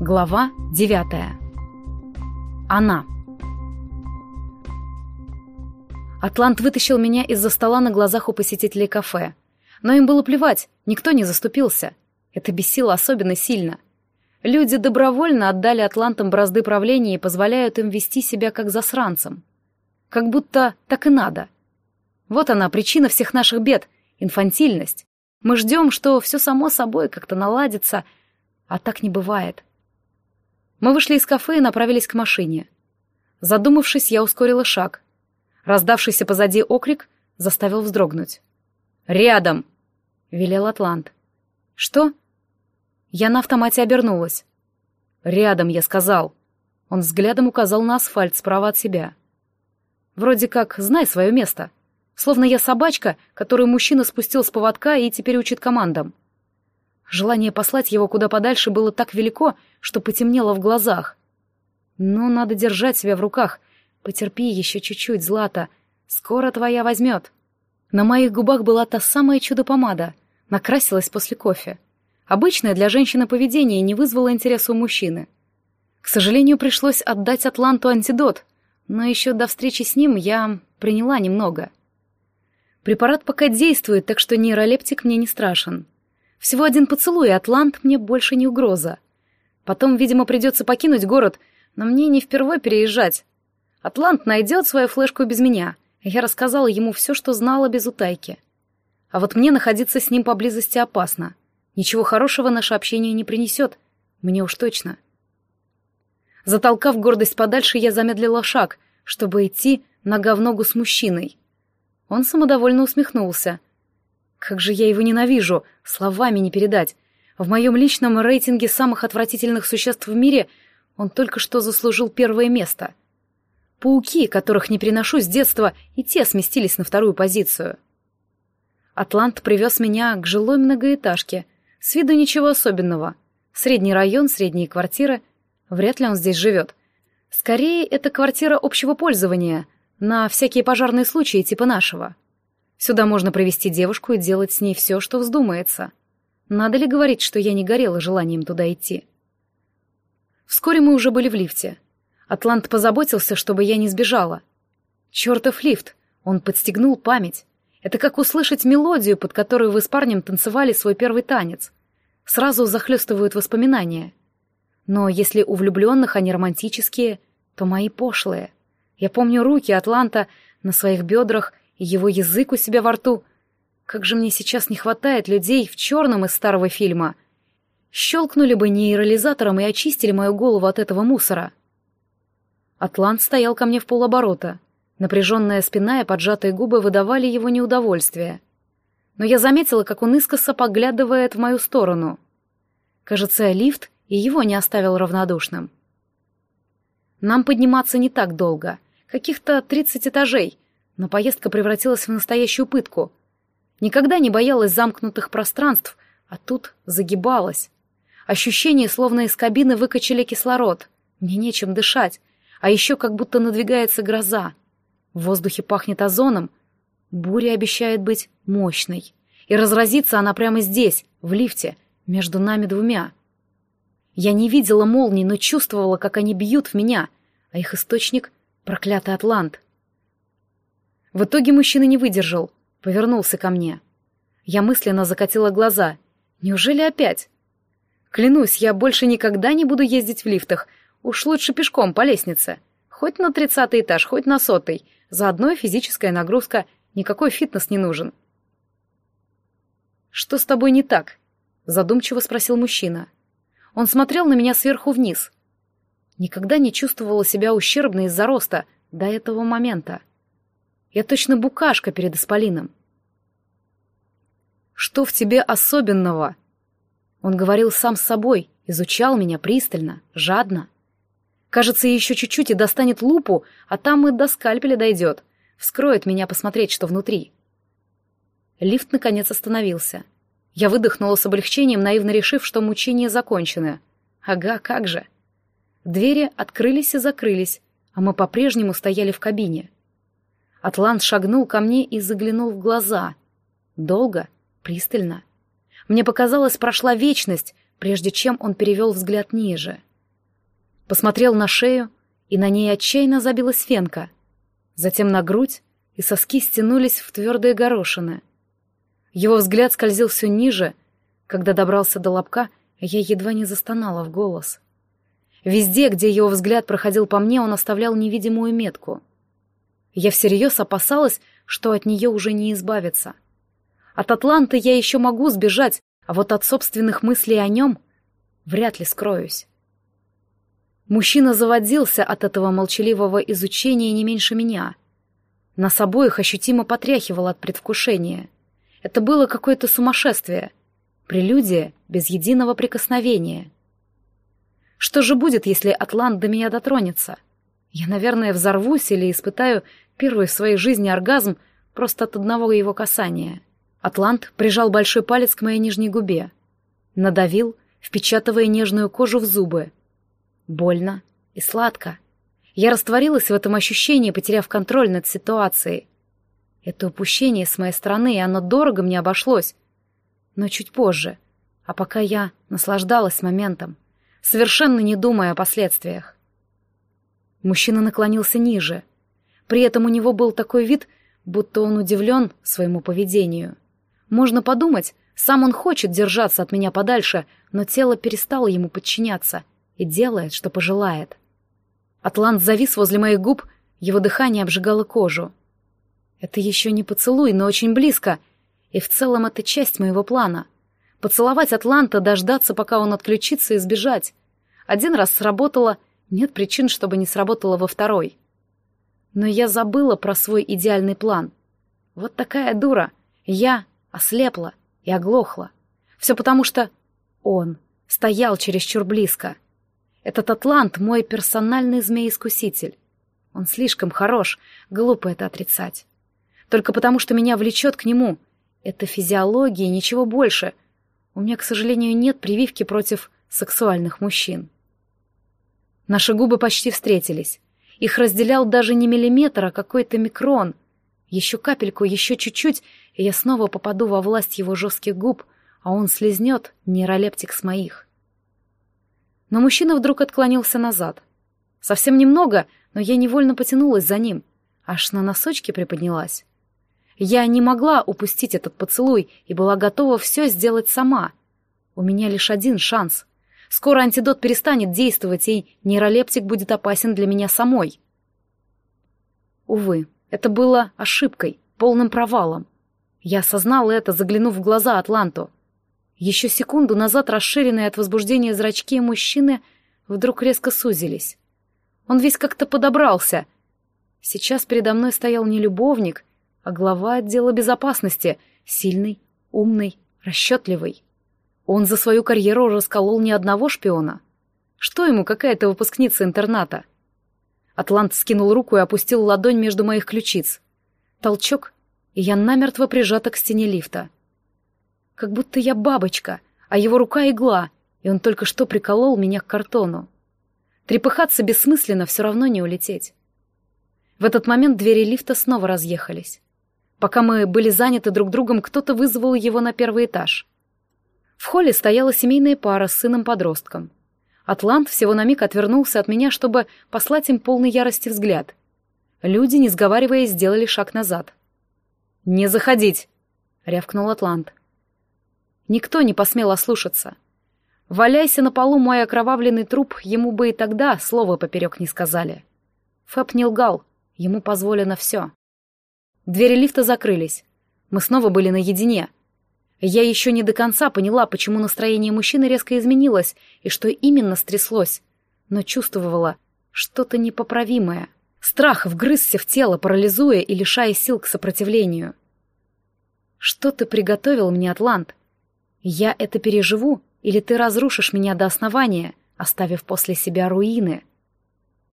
Глава девятая. Она. Атлант вытащил меня из-за стола на глазах у посетителей кафе. Но им было плевать, никто не заступился. Это бесило особенно сильно. Люди добровольно отдали атлантам бразды правления и позволяют им вести себя как засранцам. Как будто так и надо. Вот она, причина всех наших бед — инфантильность. Мы ждем, что все само собой как-то наладится, а так не бывает. Мы вышли из кафе и направились к машине. Задумавшись, я ускорила шаг. Раздавшийся позади окрик заставил вздрогнуть. «Рядом!» — велел Атлант. «Что?» Я на автомате обернулась. «Рядом, я сказал». Он взглядом указал на асфальт справа от себя. Вроде как «знай свое место». Словно я собачка, которую мужчина спустил с поводка и теперь учит командам. Желание послать его куда подальше было так велико, что потемнело в глазах. Но надо держать себя в руках. Потерпи еще чуть-чуть, Злата. Скоро твоя возьмет. На моих губах была та самая чудо-помада. Накрасилась после кофе. Обычное для женщины поведение не вызвало интереса у мужчины. К сожалению, пришлось отдать Атланту антидот, но еще до встречи с ним я приняла немного. Препарат пока действует, так что нейролептик мне не страшен. Всего один поцелуй, и Атлант мне больше не угроза. Потом, видимо, придется покинуть город, но мне не впервой переезжать. Атлант найдет свою флешку без меня. Я рассказала ему все, что знала без утайки. А вот мне находиться с ним поблизости опасно. Ничего хорошего наше общение не принесет. Мне уж точно. Затолкав гордость подальше, я замедлила шаг, чтобы идти нога в ногу с мужчиной. Он самодовольно усмехнулся — как же я его ненавижу, словами не передать. В моем личном рейтинге самых отвратительных существ в мире он только что заслужил первое место. Пауки, которых не приношу с детства, и те сместились на вторую позицию. Атлант привез меня к жилой многоэтажке. С виду ничего особенного. Средний район, средние квартиры. Вряд ли он здесь живет. Скорее, это квартира общего пользования, на всякие пожарные случаи типа нашего. Сюда можно привести девушку и делать с ней все, что вздумается. Надо ли говорить, что я не горела желанием туда идти? Вскоре мы уже были в лифте. Атлант позаботился, чтобы я не сбежала. Чертов лифт! Он подстегнул память. Это как услышать мелодию, под которую вы с парнем танцевали свой первый танец. Сразу захлестывают воспоминания. Но если у влюбленных они романтические, то мои пошлые. Я помню руки Атланта на своих бедрах его язык у себя во рту. Как же мне сейчас не хватает людей в черном из старого фильма. Щелкнули бы нейролизатором и очистили мою голову от этого мусора. Атлант стоял ко мне в полоборота. Напряженная спина и поджатые губы выдавали его неудовольствие. Но я заметила, как он искоса поглядывает в мою сторону. Кажется, лифт и его не оставил равнодушным. Нам подниматься не так долго. Каких-то тридцать этажей, но поездка превратилась в настоящую пытку. Никогда не боялась замкнутых пространств, а тут загибалась. Ощущение, словно из кабины выкачали кислород. Мне нечем дышать, а еще как будто надвигается гроза. В воздухе пахнет озоном. Буря обещает быть мощной. И разразится она прямо здесь, в лифте, между нами двумя. Я не видела молний, но чувствовала, как они бьют в меня, а их источник — проклятый Атлант. В итоге мужчина не выдержал, повернулся ко мне. Я мысленно закатила глаза. Неужели опять? Клянусь, я больше никогда не буду ездить в лифтах. Уж лучше пешком по лестнице. Хоть на тридцатый этаж, хоть на сотый. Заодно физическая нагрузка. Никакой фитнес не нужен. «Что с тобой не так?» — задумчиво спросил мужчина. Он смотрел на меня сверху вниз. Никогда не чувствовала себя ущербной из-за роста до этого момента. Я точно букашка перед исполином. «Что в тебе особенного?» Он говорил сам с собой, изучал меня пристально, жадно. Кажется, еще чуть-чуть и достанет лупу, а там и до скальпеля дойдет. Вскроет меня посмотреть, что внутри. Лифт, наконец, остановился. Я выдохнула с облегчением, наивно решив, что мучения закончены. Ага, как же. Двери открылись и закрылись, а мы по-прежнему стояли в кабине. Атлант шагнул ко мне и заглянул в глаза. Долго, пристально. Мне показалось, прошла вечность, прежде чем он перевел взгляд ниже. Посмотрел на шею, и на ней отчаянно забилась фенка. Затем на грудь, и соски стянулись в твердые горошины. Его взгляд скользил все ниже. Когда добрался до лобка, я едва не застонала в голос. Везде, где его взгляд проходил по мне, он оставлял невидимую метку. Я всерьез опасалась, что от нее уже не избавиться. От Атланты я еще могу сбежать, а вот от собственных мыслей о нем вряд ли скроюсь. Мужчина заводился от этого молчаливого изучения не меньше меня. Нас обоих ощутимо потряхивало от предвкушения. Это было какое-то сумасшествие. Прелюдия без единого прикосновения. Что же будет, если Атлант до меня дотронется? Я, наверное, взорвусь или испытаю первый в своей жизни оргазм просто от одного его касания. Атлант прижал большой палец к моей нижней губе. Надавил, впечатывая нежную кожу в зубы. Больно и сладко. Я растворилась в этом ощущении, потеряв контроль над ситуацией. Это упущение с моей стороны, и оно дорого мне обошлось. Но чуть позже. А пока я наслаждалась моментом, совершенно не думая о последствиях. Мужчина наклонился ниже. При этом у него был такой вид, будто он удивлен своему поведению. Можно подумать, сам он хочет держаться от меня подальше, но тело перестало ему подчиняться и делает, что пожелает. Атлант завис возле моих губ, его дыхание обжигало кожу. Это еще не поцелуй, но очень близко, и в целом это часть моего плана. Поцеловать Атланта, дождаться, пока он отключится, и сбежать. Один раз сработало, нет причин, чтобы не сработало во второй. Но я забыла про свой идеальный план. Вот такая дура. Я ослепла и оглохла. Все потому, что он стоял чересчур близко. Этот атлант — мой персональный змей-искуситель. Он слишком хорош, глупо это отрицать. Только потому, что меня влечет к нему. Это физиология, ничего больше. У меня, к сожалению, нет прививки против сексуальных мужчин. Наши губы почти встретились. Их разделял даже не миллиметр, а какой-то микрон. Еще капельку, еще чуть-чуть, и я снова попаду во власть его жестких губ, а он слезнет нейролептик с моих. Но мужчина вдруг отклонился назад. Совсем немного, но я невольно потянулась за ним, аж на носочки приподнялась. Я не могла упустить этот поцелуй и была готова все сделать сама. У меня лишь один шанс. Скоро антидот перестанет действовать, и нейролептик будет опасен для меня самой. Увы, это было ошибкой, полным провалом. Я осознала это, заглянув в глаза Атланту. Еще секунду назад расширенные от возбуждения зрачки мужчины вдруг резко сузились. Он весь как-то подобрался. Сейчас передо мной стоял не любовник, а глава отдела безопасности, сильный, умный, расчетливый. Он за свою карьеру расколол ни одного шпиона. Что ему какая-то выпускница интерната? Атлант скинул руку и опустил ладонь между моих ключиц. Толчок, и я намертво прижата к стене лифта. Как будто я бабочка, а его рука игла, и он только что приколол меня к картону. Трепыхаться бессмысленно, все равно не улететь. В этот момент двери лифта снова разъехались. Пока мы были заняты друг другом, кто-то вызвал его на первый этаж. В холле стояла семейная пара с сыном-подростком. Атлант всего на миг отвернулся от меня, чтобы послать им полный ярости взгляд. Люди, не сговариваясь, сделали шаг назад. «Не заходить!» — рявкнул Атлант. Никто не посмел ослушаться. Валяйся на полу мой окровавленный труп, ему бы и тогда слова поперек не сказали. Фэб не лгал, ему позволено все. Двери лифта закрылись. Мы снова были наедине. Я еще не до конца поняла, почему настроение мужчины резко изменилось и что именно стряслось, но чувствовала что-то непоправимое — Страх вгрызся в тело, парализуя и лишая сил к сопротивлению. «Что ты приготовил мне, Атлант? Я это переживу, или ты разрушишь меня до основания, оставив после себя руины?»